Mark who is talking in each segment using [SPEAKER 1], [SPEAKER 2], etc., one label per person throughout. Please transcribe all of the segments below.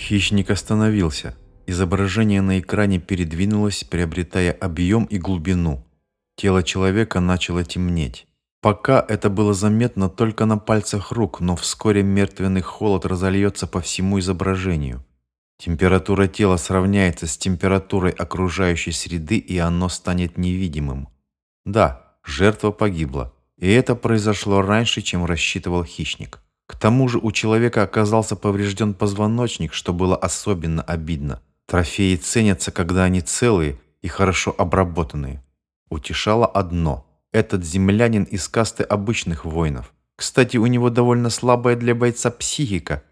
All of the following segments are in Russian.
[SPEAKER 1] Хищник остановился. Изображение на экране передвинулось, приобретая объем и глубину. Тело человека начало темнеть. Пока это было заметно только на пальцах рук, но вскоре мертвенный холод разольется по всему изображению. Температура тела сравняется с температурой окружающей среды, и оно станет невидимым. Да, жертва погибла, и это произошло раньше, чем рассчитывал хищник. К тому же у человека оказался поврежден позвоночник, что было особенно обидно. Трофеи ценятся, когда они целые и хорошо обработанные. Утешало одно – этот землянин из касты обычных воинов. Кстати, у него довольно слабая для бойца психика.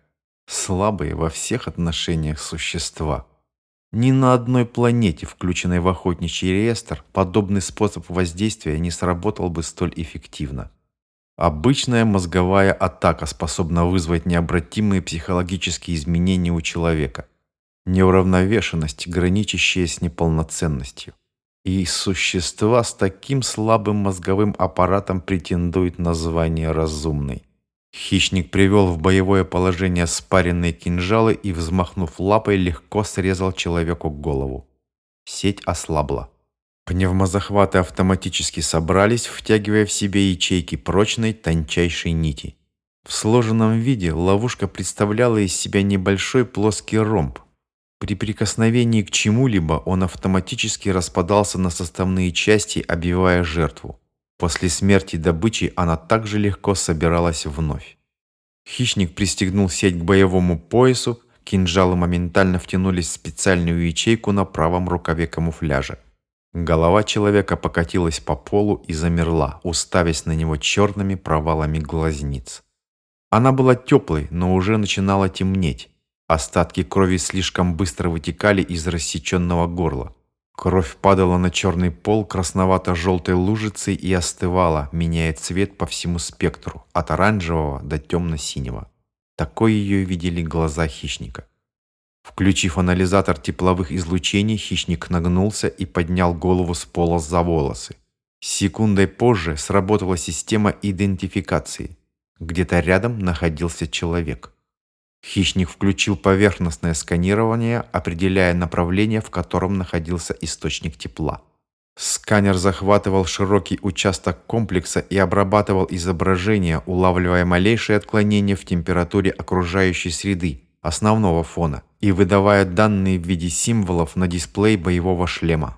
[SPEAKER 1] Слабые во всех отношениях существа. Ни на одной планете, включенной в охотничий реестр, подобный способ воздействия не сработал бы столь эффективно. Обычная мозговая атака способна вызвать необратимые психологические изменения у человека. Неуравновешенность, граничащая с неполноценностью. И существа с таким слабым мозговым аппаратом претендуют на звание разумной. Хищник привел в боевое положение спаренные кинжалы и, взмахнув лапой, легко срезал человеку голову. Сеть ослабла. Пневмозахваты автоматически собрались, втягивая в себе ячейки прочной, тончайшей нити. В сложенном виде ловушка представляла из себя небольшой плоский ромб, при прикосновении к чему-либо он автоматически распадался на составные части, обвивая жертву. После смерти добычи она также легко собиралась вновь. Хищник пристегнул сеть к боевому поясу, кинжалы моментально втянулись в специальную ячейку на правом рукаве камуфляжа. Голова человека покатилась по полу и замерла, уставясь на него черными провалами глазниц. Она была теплой, но уже начинала темнеть. Остатки крови слишком быстро вытекали из рассеченного горла. Кровь падала на черный пол красновато-желтой лужицей и остывала, меняя цвет по всему спектру, от оранжевого до темно-синего. Такой ее видели глаза хищника. Включив анализатор тепловых излучений, хищник нагнулся и поднял голову с пола за волосы. Секундой позже сработала система идентификации. Где-то рядом находился человек. Хищник включил поверхностное сканирование, определяя направление, в котором находился источник тепла. Сканер захватывал широкий участок комплекса и обрабатывал изображение, улавливая малейшие отклонения в температуре окружающей среды, основного фона, и выдавая данные в виде символов на дисплей боевого шлема.